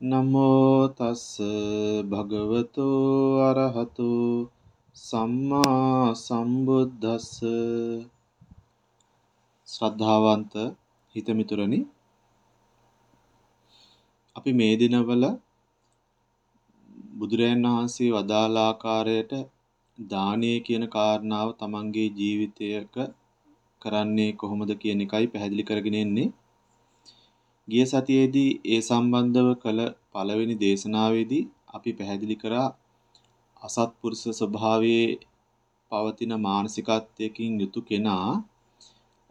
නමෝ තස් භගවතු අරහතු සම්මා සම්බුද්දස්ස. ශ්‍රද්ධාවන්ත හිතමිතුරනි අපි මේ දිනවල බුදුරයන් වහන්සේ වදාළ ආකාරයට දානීය කියන කාරණාව තමන්ගේ ජීවිතයක කරන්නේ කොහොමද කියන එකයි පැහැදිලි කරගෙන ඉන්නේ ගිය සතියේදී ඒ සම්බන්ධව කළ පළවෙනි දේශනාවේදී අපි පැහැදිලි කරා අසත්පුරුෂ ස්වභාවයේ පවතින මානසිකත්වයකින් යුතු කෙනා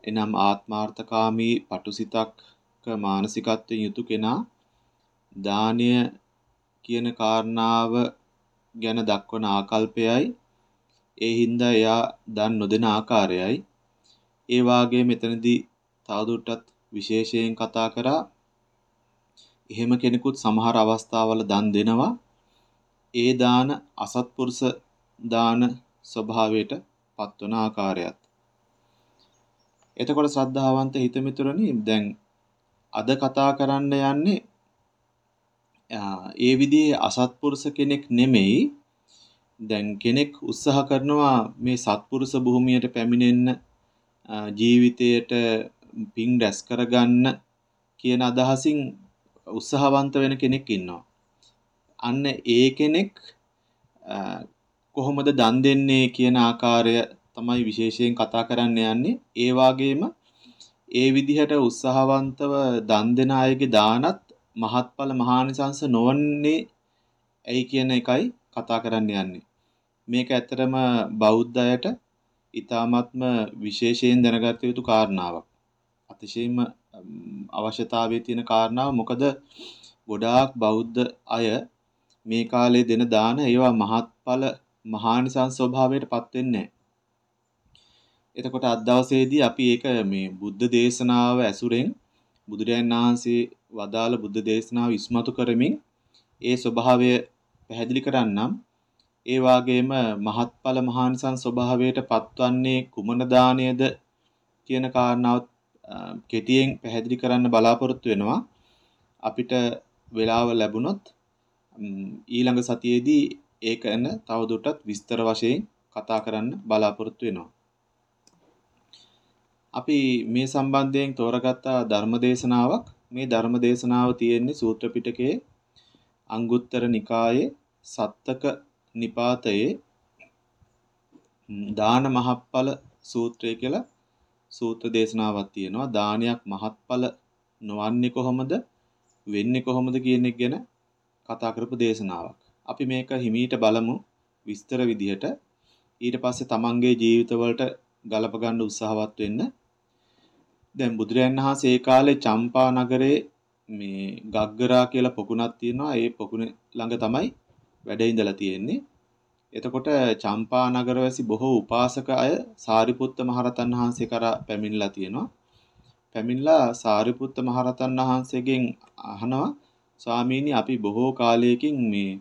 එනම් ආත්මාර්ථකාමී පටුසිතක් මානසිකත්වයෙන් යුතු කෙනා දානය කියන කාරණාව ගැන දක්වන ආකල්පයයි. ඒ හින්දා එයා දන් නොදෙන ආකාරයයි. ඒ වාගේ මෙතනදී තවදුරටත් විශේෂයෙන් කතා කරා. එහෙම කෙනෙකුත් සමහර අවස්ථාවල දන් දෙනවා. ඒ දාන අසත්පුරුෂ දාන ස්වභාවයට පත්වන ආකාරයත්. එතකොට ශ්‍රද්ධාවන්ත හිතමිතුරනි දැන් අද කතා කරන්න යන්නේ ඒ විදිහේ අසත්පුරුෂ කෙනෙක් නෙමෙයි. දැන් කෙනෙක් උත්සාහ කරනවා මේ සත්පුරුෂ භූමියට පැමිණෙන්න ජීවිතයට පින් රැස් කරගන්න කියන අදහසින් උත්සාහවන්ත වෙන කෙනෙක් ඉන්නවා. අන්න ඒ කෙනෙක් කොහොමද දන් දෙන්නේ කියන ආකාරය තමයි විශේෂයෙන් කතා කරන්න යන්නේ. ඒ වගේම ඒ විදිහට උත්සාහවන්තව දන් දෙන අයගේ දානත් මහත්ඵල මහානිසංස නොවන්නේ ඇයි කියන එකයි කතා කරන්න යන්නේ. මේක ඇත්තටම බෞද්ධ අයට ඊ타ත්ම විශේෂයෙන් දැනගත යුතු කාරණාවක්. අතිශයින්ම අවශ්‍යතාවයේ තියෙන කාරණාව. මොකද ගොඩාක් බෞද්ධ අය මේ කාලේ දෙන දාන ඒවා මහත්ඵල මහානිසංස ස්වභාවයට පත් වෙන්නේ එතකොට අද දවසේදී අපි ඒක මේ බුද්ධ දේශනාව ඇසුරෙන් බුදුරජාණන් වහන්සේ වදාළ බුද්ධ දේශනාව ඉස්මතු කරමින් ඒ ස්වභාවය පැහැදිලි කරන්නම්. ඒ වාගේම මහත්ඵල මහානිසංස ස්වභාවයට පත්වන්නේ කුමන දාණයද කියන කාරණාව කෙටියෙන් පැහැදිලි කරන්න බලාපොරොත්තු වෙනවා. අපිට වෙලාව ලැබුණොත් ඊළඟ සතියේදී ඒක ගැන තවදුරටත් විස්තර වශයෙන් කතා කරන්න බලාපොරොත්තු වෙනවා. අපි මේ සම්බන්ධයෙන් තෝරගත්ත ධර්මදේශනාවක් මේ ධර්මදේශනාව තියෙන්නේ සූත්‍ර පිටකයේ අංගුත්තර නිකායේ සත්තක නිපාතයේ දාන මහප්පල සූත්‍රය කියලා සූත්‍ර දේශනාවක් තියෙනවා. දානයක් මහත්ඵල නොවන්නේ කොහොමද? වෙන්නේ කොහොමද කියන එක ගැන කතා කරපු දේශනාවක්. අපි මේක හිමීට බලමු විස්තර විදිහට. ඊට පස්සේ තමන්ගේ ජීවිතවලට ගලප ගන්න උත්සාහවත් වෙන්න. දැන් බුදුරයන් වහන්සේ ඒ කාලේ චම්පා නගරේ මේ ගග්ගරා කියලා පොකුණක් තියෙනවා. ඒ පොකුණ ළඟ තමයි වැඩ ඉඳලා තියෙන්නේ. එතකොට චම්පා නගරවැසි බොහෝ උපාසක අය සාරිපුත්ත මහරතන් වහන්සේ කරා පැමිණලා තියෙනවා. පැමිණලා සාරිපුත්ත මහරතන් වහන්සේගෙන් අහනවා ස්වාමීනි අපි බොහෝ කාලයකින් මේ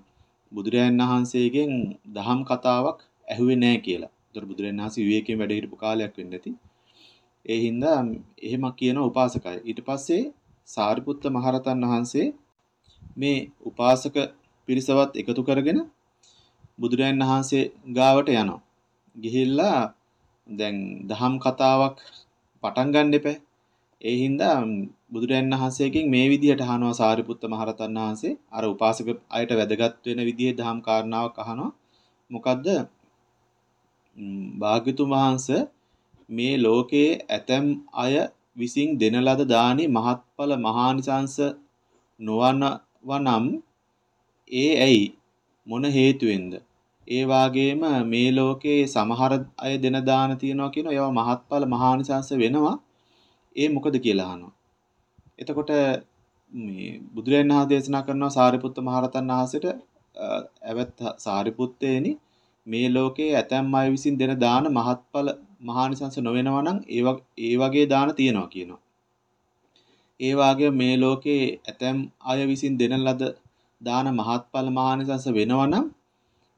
බුදුරජාණන් වහන්සේගෙන් දහම් කතාවක් ඇහුවේ නැහැ කියලා. ඒතර බුදුරජාණන් වහන්සේ විවේකයෙන් වැඩ හිටපු කාලයක් වෙන්න ඇති. ඒ හින්දා එහෙම කියන උපාසකය. ඊට පස්සේ සාරිපුත්ත මහරතන් වහන්සේ මේ උපාසක පිරිසවත් එකතු කරගෙන බුදුරජාණන් වහන්සේ ගාවට යනවා. ගිහිල්ලා දැන් දහම් කතාවක් පටන් ගන්න එපා. ඒ හින්දා බුදුරජාණන් වහන්සේගෙන් මේ විදිහට අහනවා සාරිපුත්ත මහරතන් වහන්සේ අර උපාසක අයට වැදගත් වෙන විදිහේ දහම් කාරණාවක් අහනවා. මොකද්ද? භාග්‍යතුන් වහන්සේ මේ ලෝකයේ ඇතැම් අය විසින් දෙන ලද දානි මහත්ඵල මහානිසංස නොවනවනම් ඒ ඇයි මොන හේතුවෙන්ද? ඒ වාගේම මේ ලෝකේ සමහර අය දෙන දාන තියනවා කියනවා ඒවා මහත්ඵල මහානිසංස වෙනවා. ඒ මොකද කියලා අහනවා. එතකොට මේ බුදුරජාණන් වහන්සේ දේශනා කරනවා සාරිපුත්ත මහරතන් වහන්සේට ඇවත් සාරිපුත්තේනි මේ ලෝකේ ඇතැම් අය විසින් දෙන දාන මහත්ඵල මහානිසංස නොවෙනවා නම් ඒ වගේ දාන තියනවා කියනවා. ඒ වාගේ මේ ලෝකේ ඇතැම් අය විසින් දෙන ලද දාන මහත්ඵල මහානිසංස වෙනවා නම්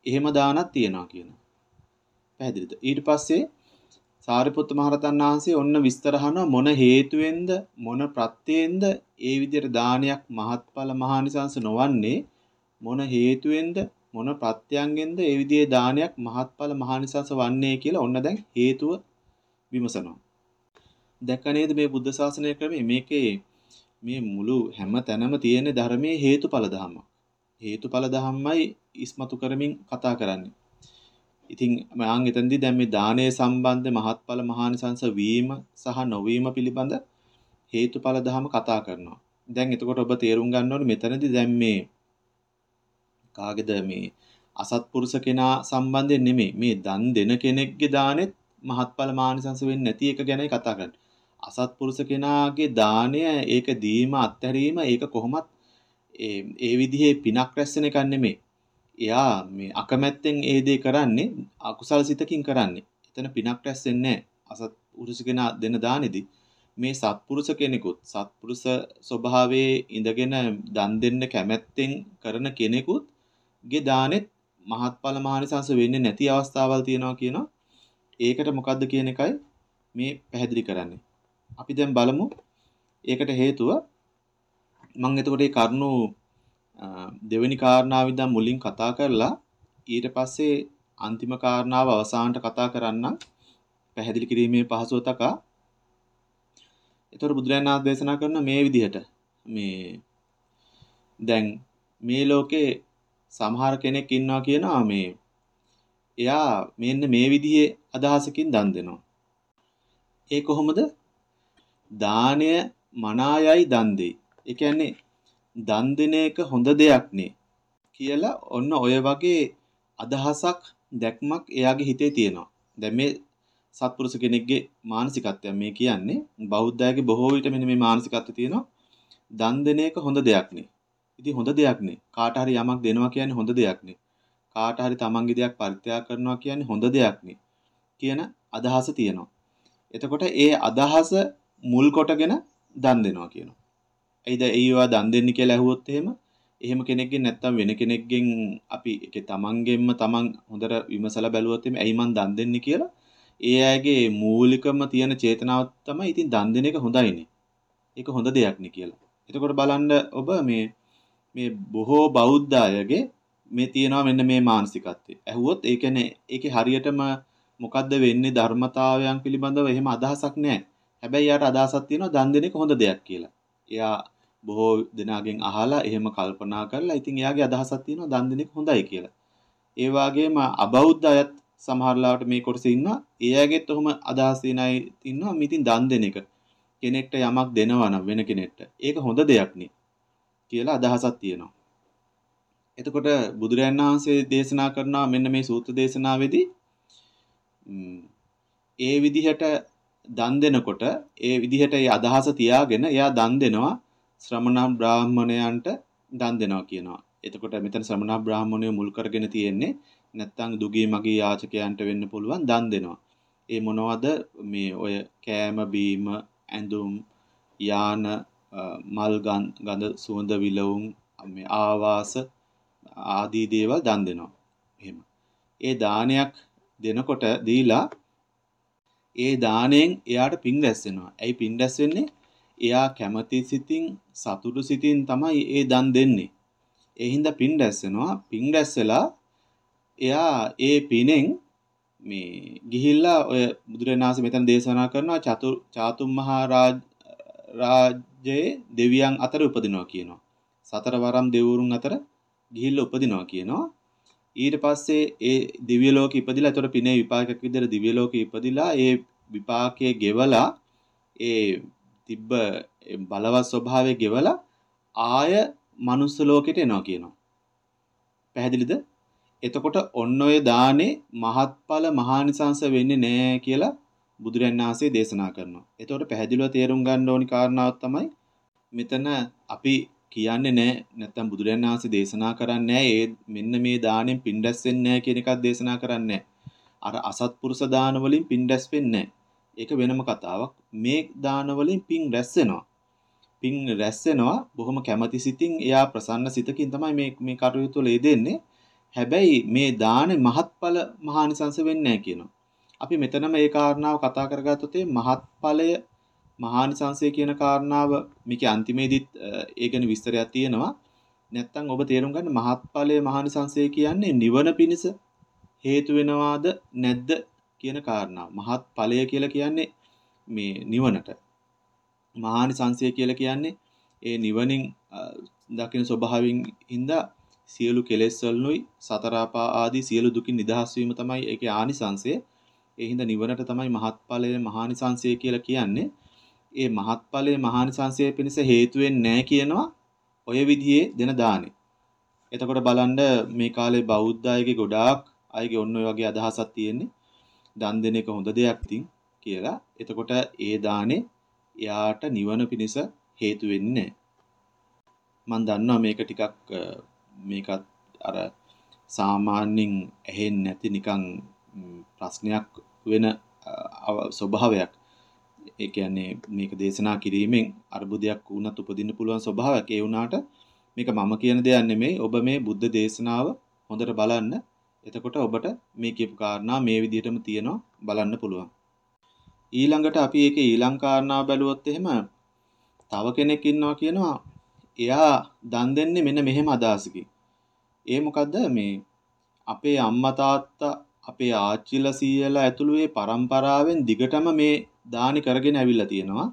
එහෙම දානක් තියනවා කියනවා. පැහැදිලිද? ඊට පස්සේ සාරිපුත්ත මහරතන් වහන්සේ ඔන්න විස්තර අහනවා මොන හේතුවෙන්ද මොන ප්‍රත්‍යෙන්ද ඒ විදිහට දානයක් මහත්ඵල මහානිසංස නොවන්නේ මොන හේතුවෙන්ද මොන ප්‍රත්‍යයන්ගෙන්ද ඒ විදිහේ දානයක් මහත්ඵල මහානිසංස වන්නේ කියලා ඔන්න දැන් හේතුව විමසනවා. දැක්ක නේද මේ බුද්ධ ශාසනය ක්‍රමේ මේකේ මේ මුළු හැම තැනම තියෙන ධර්මයේ හේතුඵල ධම්ම. හේතුඵල ධම්මයි ඉස්මතු කරමින් කතා කරන්නේ. ඉතින් මම එතනදී දැන් මේ දානයේ සම්බන්ධ මහත්ඵල මහානිසංස වීම සහ නොවීම පිළිබඳ හේතුඵල ධම කතා කරනවා. දැන් එතකොට ඔබ තේරුම් ගන්න ඕනේ මෙතනදී දැන් මේ කාගේද මේ අසත්පුරුෂ කෙනා සම්බන්ධයෙන් නෙමෙයි මේ දන් දෙන කෙනෙක්ගේ දානෙත් මහත්ඵල මානිසංස වෙන්නේ නැති එක ගැනයි කතා කරන්නේ. අසත්පුරුෂ කෙනාගේ දාණය ඒක දීම අත්හැරීම ඒක කොහොමත් ඒ ඒ විදිහේ පිනක් රැස්සෙන එකක් නෙමෙයි. එයා මේ අකමැත්තෙන් ඒ දේ කරන්නේ අකුසල සිතකින් කරන්නේ. එතන පිනක් රැස්සෙන්නේ නැහැ. අසත්පුරුෂ කෙනා දෙන දානෙදී මේ සත්පුරුෂ කෙනෙකුත් සත්පුරුෂ ස්වභාවයේ ඉඳගෙන දන් දෙන්න කැමැත්තෙන් කරන කෙනෙකුත් ගේ දානෙත් මහත්ඵල මහානිසංස වෙන්නේ නැති අවස්ථාවල් තියෙනවා කියනවා. ඒකට මොකද්ද කියන එකයි මේ පැහැදිලි කරන්නේ. අපි දැන් බලමු ඒකට හේතුව මම එතකොට මේ කරුණු දෙවෙනි කාරණාව ඉඳන් මුලින් කතා කරලා ඊට පස්සේ අන්තිම කාරණාව අවසානට කතා කරන්නම් පැහැදිලි කිරීමේ පහසුව තකා එතකොට බුදුරජාණන් වහන්සේ දේශනා කරන මේ විදිහට මේ දැන් මේ ලෝකේ සමහර කෙනෙක් ඉන්නවා කියනවා මේ එයා මෙන්න මේ විදිහේ අදහසකින් දන් දෙනවා. ඒ කොහොමද? දානය මනායයි දන් දෙයි. ඒ කියන්නේ දන් දෙන එක හොඳ දෙයක් නේ කියලා ඔන්න ඔය වගේ අදහසක් දැක්මක් එයාගේ හිතේ තියෙනවා. දැන් මේ සත්පුරුෂ කෙනෙක්ගේ මානසිකත්වය මේ කියන්නේ බෞද්ධයාගේ බොහෝ විට මෙන්න මේ මානසිකත්වය තියෙනවා. දන් දෙන එක හොඳ දෙයක් නේ. ඉතින් හොඳ දෙයක් නේ. කාට හරි යමක් දෙනවා කියන්නේ හොඳ දෙයක් නේ. කාට හරි තමන්ගේ දෙයක් පරිත්‍යාග කරනවා කියන්නේ හොඳ දෙයක් නේ. කියන අදහස තියෙනවා. එතකොට ඒ අදහස මුල් කොටගෙන දන් දෙනවා කියනවා. එයිද ඒවා දන් දෙන්න කියලා ඇහුවොත් එහෙම එහෙම කෙනෙක්ගෙන් නැත්තම් වෙන කෙනෙක්ගෙන් අපි ඒක තමන්ගෙන්ම තමන් හොඳට විමසලා බැලුවොත් එහෙම ඇයි මං දන් දෙන්නේ කියලා ඒ අයගේ මූලිකම තියෙන චේතනාව තමයි ඉතින් දන් දෙන එක හොඳයිනේ. ඒක හොඳ දෙයක් නේ කියලා. එතකොට බලන්න ඔබ මේ මේ බොහෝ බෞද්ධ අයගේ මේ තියෙනවා මෙන්න මේ මානසිකත්වය. ඇහුවොත් ඒ කියන්නේ ඒකේ හරියටම මොකද්ද වෙන්නේ ධර්මතාවයන් පිළිබඳව එහෙම අදහසක් නැහැ. හැබැයි යාට අදහසක් තියෙනවා දන් දෙන එක හොඳ දෙයක් කියලා. එයා බොහෝ දෙනාගෙන් අහලා එහෙම කල්පනා කරලා ඉතින් එයාගේ අදහසක් තියෙනවා දන් දෙන එක හොඳයි කියලා. ඒ වගේම අබෞද්ධ අයත් සමහරලාට මේ කොටසේ ඉන්නවා. ඒ අයගෙත් ඔහොම අදහස් තියෙන අය ඉන්නවා. මිතින් දන් දෙන එක. කෙනෙක්ට යමක් දෙනවා නම් වෙන කෙනෙක්ට. ඒක හොඳ දෙයක් නේ. කියලා අදහසක් තියෙනවා. එතකොට බුදුරයන් වහන්සේ දේශනා කරනවා මෙන්න මේ සූත්‍ර දේශනාවේදී ඒ විදිහට දන් දෙනකොට ඒ විදිහට ඒ අදහස තියාගෙන එයා දන් දෙනවා ශ්‍රමණ බ්‍රාහ්මණයන්ට දන් දෙනවා කියනවා. එතකොට මෙතන ශ්‍රමණ බ්‍රාහ්මණය මුල් කරගෙන තියෙන්නේ නැත්තම් දුගී මගී යාචකයන්ට වෙන්න පුළුවන් දන් දෙනවා. ඒ මොනවද මේ ඔය කෑම බීම ඇඳුම් යාන මල් ගඳ සුවඳ විලවුන් මේ ආවාස ආදී දේවල් දන් දෙනවා. එහෙම. ඒ දානයක් දෙනකොට දීලා ඒ දාණයෙන් එයාට පින් රැස් වෙනවා. ඇයි පින් රැස් වෙන්නේ? එයා කැමති සිතින් සතුටු සිතින් තමයි ඒ දන් දෙන්නේ. ඒ හින්දා පින් රැස් වෙනවා. පින් රැස් වෙලා එයා ඒ පිනෙන් මේ ගිහිල්ලා ඔය බුදුරණාහි මෙතන දේශනා කරනවා චතු චාතුම් මහා රාජ රාජ්‍යයේ දෙවියන් අතර උපදිනවා කියනවා. සතර වරම් දෙවුරුන් අතර ගිහිල්ලා උපදිනවා කියනවා. ඊට පස්සේ ඒ දිව්‍ය ලෝකෙ ඉපදිලා ඒතර පිනේ විපාකයක් විදිහට දිව්‍ය ලෝකෙ ඉපදිලා ඒ විපාකයේ ගෙවලා ඒ තිබ්බ බලවත් ස්වභාවය ගෙවලා ආය මනුස්ස ලෝකෙට එනවා කියනවා. පැහැදිලිද? එතකොට ඔන්න ඔය දානේ මහත්ඵල මහානිසංස වෙන්නේ නැහැ කියලා බුදුරජාණන් වහන්සේ දේශනා කරනවා. එතකොට පැහැදිලිව තේරුම් ගන්න ඕනි කාරණාවක් තමයි මෙතන අපි කියන්නේ නැහැ නැත්තම් බුදුරජාණන් වහන්සේ දේශනා කරන්නේ නැහැ ඒ මෙන්න මේ දාණයෙන් පින් රැස් වෙන්නේ නැහැ කියන එකක් දේශනා කරන්නේ අර අසත්පුරුෂ දාන වලින් පින් රැස් වෙන්නේ ඒක වෙනම කතාවක්. මේ දාන වලින් පින් රැස් වෙනවා පින් රැස් වෙනවා බොහොම කැමැති සිතින් එයා ප්‍රසන්න සිතකින් තමයි මේ මේ කටයුතු වල යෙදෙන්නේ. හැබැයි මේ දානේ මහත්ඵල මහානිසංස වෙන්නේ නැහැ කියනවා. අපි මෙතනම ඒ කාරණාව කතා කරගත්තොත් ඒ මහත්ඵලය මහානිසංසය කියන කාරණාව මේකේ අන්තිමේදීත් ඒ ගැන විස්තරයක් තියෙනවා. නැත්තම් ඔබ තේරුම් ගන්න මහත්ඵලය මහානිසංසය කියන්නේ නිවන පිණිස හේතු වෙනවාද නැද්ද කියන කාරණාව. මහත්ඵලය කියලා කියන්නේ මේ නිවනට. මහානිසංසය කියලා කියන්නේ ඒ නිවනින් දකින ස්වභාවයෙන් හින්දා සියලු කෙලෙස් වලුයි සතර ආදී සියලු දුකින් නිදහස් වීම තමයි ඒකේ ආනිසංසය. ඒ හින්දා නිවනට තමයි මහත්ඵලය මහානිසංසය කියලා කියන්නේ. ඒ මහත්ඵලයේ මහානිසංසය පිණිස හේතු වෙන්නේ කියනවා ඔය විදිහේ දෙන දානේ. එතකොට බලන්න මේ කාලේ බෞද්ධ අයගේ ගොඩාක් අයගේ ඔන්න ඔය වගේ අදහසක් තියෙන්නේ. දන් දෙන එක හොඳ දෙයක් තින් කියලා. එතකොට ඒ දානේ එයාට නිවන පිණිස හේතු වෙන්නේ මම දන්නවා මේක ටිකක් මේකත් අර සාමාන්‍යයෙන් ඇහෙන්නේ නැති නිකන් ප්‍රශ්නයක් වෙන ස්වභාවයක්. ඒ කියන්නේ මේක දේශනා කිරීමෙන් අර්බුදයක් වුණත් උපදින්න පුළුවන් ස්වභාවයක්. ඒ වුණාට මේක මම කියන දෙයක් නෙමෙයි. ඔබ මේ බුද්ධ දේශනාව හොඳට බලන්න. එතකොට ඔබට මේ කියපු කාරණා මේ විදිහටම තියෙනවා බලන්න පුළුවන්. ඊළඟට අපි ඒකේ ඊළඟ කාරණාව බැලුවොත් එහෙම තව කෙනෙක් ඉන්නවා කියනවා එයා දන් දෙන්නේ මෙන්න මෙහෙම අදහසකින්. ඒ මොකද්ද මේ අපේ අම්මා තාත්තා අපේ ආච්චිලා සීයලා ඇතුළු මේ પરම්පරාවෙන් දිගටම මේ දානි කරගෙන ඇවිල්ලා තියෙනවා.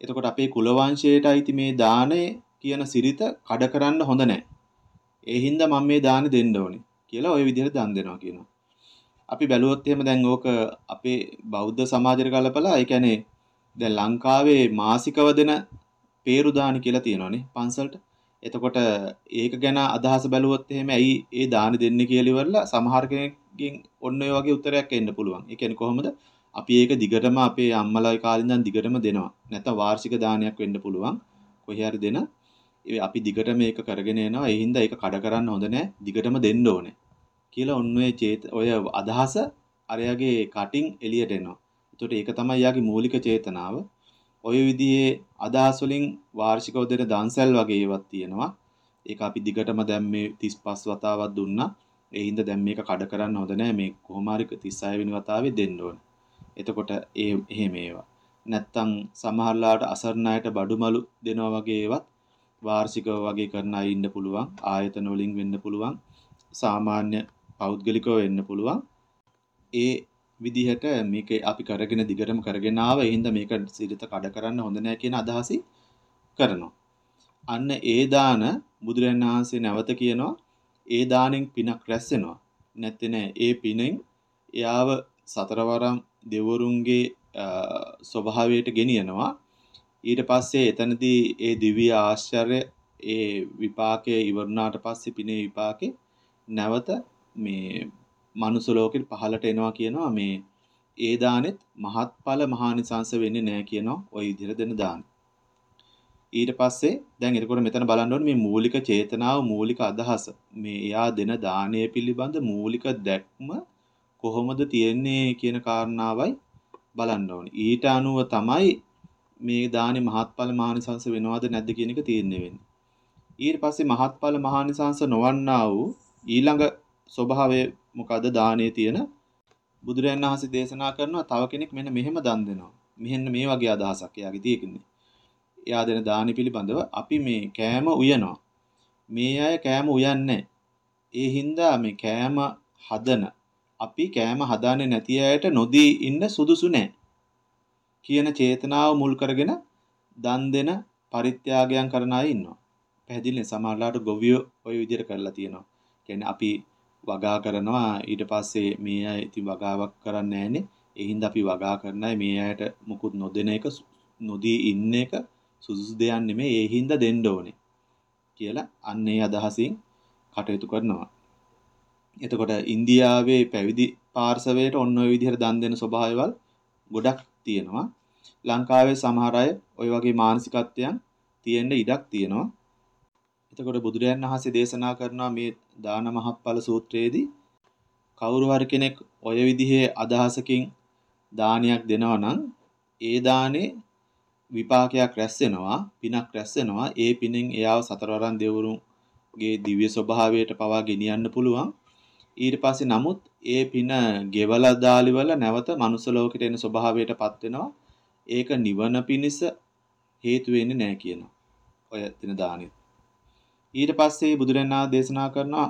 එතකොට අපේ කුල වංශයට අයිති මේ දාණය කියන සිරිත කඩ කරන්න හොඳ නැහැ. ඒ හින්දා මම මේ දානි දෙන්න ඕනේ කියලා ওই විදිහට දන් දෙනවා කියනවා. අපි බැලුවොත් එහෙම දැන් ඕක අපේ බෞද්ධ සමාජයට ගලපලා ඒ කියන්නේ දැන් ලංකාවේ මාසිකව දෙන peeru දානි කියලා තියෙනවානේ පන්සලට. එතකොට ඒක ගැන අදහස බැලුවොත් එහෙම ඇයි ඒ දානි දෙන්නේ කියලා ඉවරලා සමහර කෙනෙක්ගෙන් ඔන්න ඔය වගේ උත්තරයක් එන්න පුළුවන්. ඒ කියන්නේ කොහොමද? අපි ඒක දිගටම අපේ අම්මලාගේ කාලේ ඉඳන් දිගටම දෙනවා. නැත්නම් වාර්ෂික දානයක් වෙන්න පුළුවන්. කොහේ හරි දෙන අපි දිගට මේක කරගෙන යනවා. ඒ හින්දා ඒක කඩ කරන්න හොඳ නැහැ. දිගටම දෙන්න ඕනේ. කියලා ඔන්න ඔය චේත ඔය අදහස අරයාගේ කටින් එළියට එනවා. එතකොට ඒක තමයි යාගේ මූලික චේතනාව. ඔය විදිහේ අදහස් වලින් වාර්ෂිකව දෙන දන්සල් වගේ ඒවත් තියෙනවා. ඒක අපි දිගටම දැන් මේ 35 වතාවක් දුන්නා. ඒ හින්දා දැන් මේක කඩ කරන්න හොඳ නැහැ. මේ කොහොම හරි 36 වෙනි වතාවේ දෙන්න ඕනේ. එතකොට ඒ එහෙම ඒවා. නැත්තම් සමහරලාට අසරණ අයට බඩුමලු දෙනවා වගේ ඒවත් වාර්ෂිකව වගේ කරන අය ඉන්න පුළුවන්. ආයතන වලින් වෙන්න පුළුවන්. සාමාන්‍ය පෞද්ගලිකව වෙන්න පුළුවන්. ඒ විදිහට මේක අපි කරගෙන දිගටම කරගෙන ආව. ඒ හින්දා මේක සිරිත කඩ කරන්න හොඳ නෑ කියන අදහසි කරනවා. අන්න ඒ දාන බුදුරජාණන් වහන්සේ නැවත කියනවා ඒ දාණයෙන් පිනක් රැස් වෙනවා. නැත්නම් ඒ පිනෙන් එයාව සතරවරම් දෙවරුන්ගේ ස්වභාවයට ගෙනියනවා. ඊට පස්සේ එතනදී ඒ දිව්‍ය ආශ්චර්ය ඒ විපාකයේ ඉවරුණාට පස්සේ පිනේ විපාකේ නැවත මේ මනුස්ස ලෝකෙට පහළට එනවා කියනවා මේ ඒ දානෙත් මහත්ඵල මහානිසංස වෙන්නේ නැහැ කියනවා ওই විදිහට දෙන දාන. ඊට පස්සේ දැන් එතකොට මෙතන බලන්න ඕනේ මේ මූලික චේතනාව මූලික අදහස මේ එයා දෙන දානය පිළිබඳ මූලික දැක්ම කොහොමද තියෙන්නේ කියන කාරණාවයි බලන්න ඕනේ. ඊට අනුව තමයි මේ දානේ මහත්ඵල මහානිසංස වෙනවද නැද්ද කියන එක තීරණය වෙන්නේ. ඊට පස්සේ මහත්ඵල මහානිසංස නොවන්නා වූ ඊළඟ ස්වභාවය මොකද දානේ තියෙන බුදුරයන් වහන්සේ දේශනා කරනවා තව කෙනෙක් මෙන්න මෙහෙම දන් දෙනවා. මෙහෙන්න මේ වගේ අදහසක් එයාගේ තියෙන්නේ. එයා දෙන දානි පිළිබඳව අපි මේ කෑම උයනවා. මේ අය කෑම උයන්නේ ඒ හින්දා මේ කෑම හදන අපි කෑම හදාන්නේ නැති අයට නොදී ඉන්න සුදුසු නෑ කියන චේතනාව මුල් කරගෙන දන් දෙන පරිත්‍යාගයන් කරන අය ඉන්නවා. පැහැදිලිනේ සමහරලාට ගොවියෝ ওই විදිහට කරලා තියෙනවා. කියන්නේ අපි වගා කරනවා ඊට පස්සේ මේ අය ඉතින් වගාවක් කරන්නේ නැහනේ. ඒ හින්දා අපි වගා කරන අය මේ අයට මුකුත් නොදෙන එක නොදී ඉන්න එක සුදුසු දෙයක් නෙමෙයි. ඒ හින්දා දෙන්න ඕනේ කියලා අන්න ඒ අදහසින් කටයුතු කරනවා. එතකොට ඉන්දියාවේ පැවිදි පාර්ශවයට ඔන්න ඔය විදිහට දන් දෙන ස්වභාවයවල් ගොඩක් තියෙනවා. ලංකාවේ සමහර අය ওই වගේ මානසිකත්වයන් තියෙන්න ඉඩක් තියෙනවා. එතකොට බුදුරජාණන් වහන්සේ දේශනා කරනවා මේ දාන මහත්ඵල සූත්‍රයේදී කවුරු හරි කෙනෙක් ඔය විදිහේ අදහසකින් දානයක් දෙනවා නම් ඒ දානේ විපාකයක් රැස් වෙනවා පිනක් රැස් වෙනවා ඒ පිනෙන් එයාව සතරවරන් දෙවරුන්ගේ දිව්‍ය ස්වභාවයට පවා ගෙනියන්න පුළුවන් ඊට පස්සේ නමුත් ඒ පින ගෙවලා දාලිවල නැවත මනුස්ස ලෝකෙට එන ස්වභාවයටපත් වෙනවා. ඒක නිවන පිණිස හේතු වෙන්නේ නැහැ කියනවා. ඔය දින දානෙත්. ඊට පස්සේ බුදුරණා දේශනා කරනවා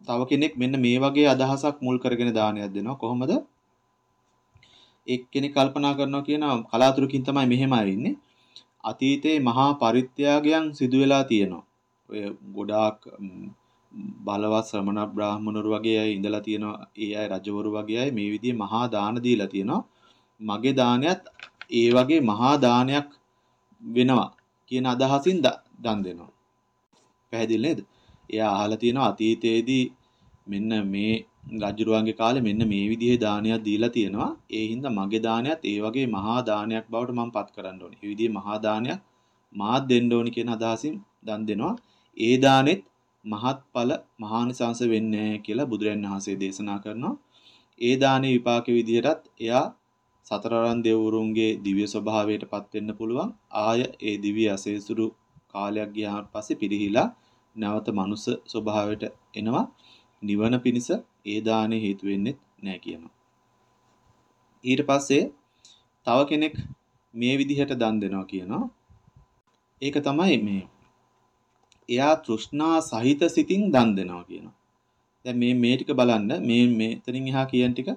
තව කෙනෙක් මෙන්න මේ වගේ අදහසක් මුල් කරගෙන දානයක් දෙනවා. කොහොමද? එක්කෙනෙක් කල්පනා කරනවා කියන කලාතුරකින් තමයි මෙහෙම ආවෙන්නේ. අතීතයේ මහා පරිත්‍යාගයන් සිදු වෙලා තියෙනවා. ඔය ගොඩාක් බලවත් ශ්‍රමණ බ්‍රාහ්මණවරු වගේ අය ඉඳලා තියෙනවා. ඒ අය රජවරු වගේ අය මේ විදිහේ මහා දාන දීලා තියෙනවා. මගේ දානයත් ඒ වගේ මහා දානයක් වෙනවා කියන අදහසින් දන් දෙනවා. පැහැදිලි නේද? එයා අහලා තියෙනවා අතීතයේදී මෙන්න මේ රජුරුවන්ගේ කාලේ මෙන්න මේ විදිහේ දානයක් දීලා තියෙනවා. ඒ හින්දා මගේ දානයත් ඒ වගේ මහා දානයක් බවට මම පත් කරන්න ඕනේ. ඒ විදිහේ මහා දානයක් මාත් දෙන්න ඕනි කියන අදහසින් දන් දෙනවා. ඒ දානෙත් මහත්ඵල මහානිසංස වෙන්නේ කියලා බුදුරජාණන් වහන්සේ දේශනා කරනවා. ඒ දානේ විපාක විදිහටත් එයා සතරවරන් දෙවුරුන්ගේ දිව්‍ය ස්වභාවයටපත් වෙන්න පුළුවන්. ආය ඒ දිව්‍ය අසේසුරු කාලයක් ගියාට පස්සේ පිරිහිලා නැවත මනුස්ස ස්වභාවයට එනවා. නිවන පිණිස ඒ දානේ හේතු වෙන්නේ නැහැ කියනවා. ඊට පස්සේ තව කෙනෙක් මේ විදිහට දන් දෙනවා කියනවා. ඒක තමයි මේ එයා තෘෂ්ණා සහිත සිතින් දන් දෙනවා කියනවා. දැන් මේ මේ ටික බලන්න මේ මෙතනින් එහා කියන ටික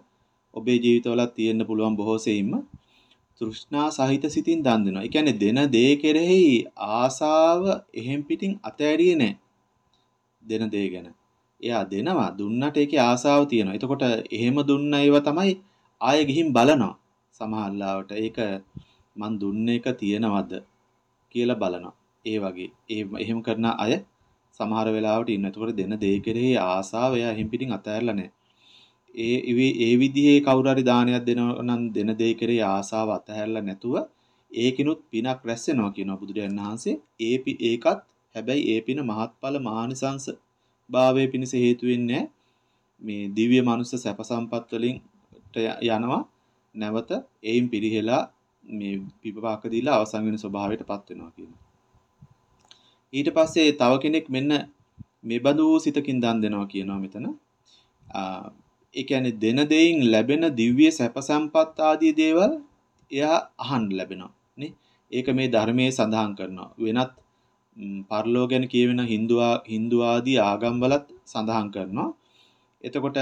ඔබේ ජීවිතවලත් තියෙන්න පුළුවන් බොහෝ සෙයින්ම තෘෂ්ණා සහිත සිතින් දන් දෙනවා. ඒ කියන්නේ දෙන දේ කෙරෙහි ආසාව එහෙම් පිටින් අතෑරියේ නැහැ. දෙන දේ ගැන. එයා දෙනවා දුන්නට ඒකේ ආසාව තියෙනවා. එතකොට එහෙම දුන්න ඒවා තමයි ආයෙ ගිහින් බලනවා. සමහරලාවට ඒක මන් දුන්න එක තියෙනවද කියලා බලනවා. ඒ වගේ ඒ එහෙම කරන අය සමහර වෙලාවට ඉන්න. එතකොට දෙන දේ කෙරෙහි ආසාව එයා එහෙම් පිටින් අතහැරලා නැහැ. ඒ ඒ විදිහේ කවුරු හරි දානයක් දෙනවා නම් දෙන දේ කෙරෙහි ආසාව අතහැරලා නැතුව ඒකිනුත් පිනක් රැස් වෙනවා කියනවා බුදුරජාණන් වහන්සේ. ඒ ඒකත් හැබැයි ඒ පින මහත්ඵල මහානිසංස භාවයේ පිණිස හේතු වෙන්නේ මේ දිව්‍ය මනුස්ස සැප සම්පත් වලින් යනවා නැවත එයින් පිරිහෙලා මේ විපාක දීලා අවසන් වෙන ස්වභාවයටපත් වෙනවා කියනවා. ඊට පස්සේ තව කෙනෙක් මෙන්න මේ බඳු සිතකින් දන් දෙනවා කියනවා මෙතන. ඒ කියන්නේ දෙන දෙයින් ලැබෙන දිව්‍ය සැප සම්පත් ආදී දේවල් එයා අහන්න ලැබෙනවා නේ. ඒක මේ ධර්මයේ සඳහන් කරනවා. වෙනත් පරලෝ ගැන කියවෙන Hindu Hindu ආදී ආගම්වලත් සඳහන් කරනවා. එතකොට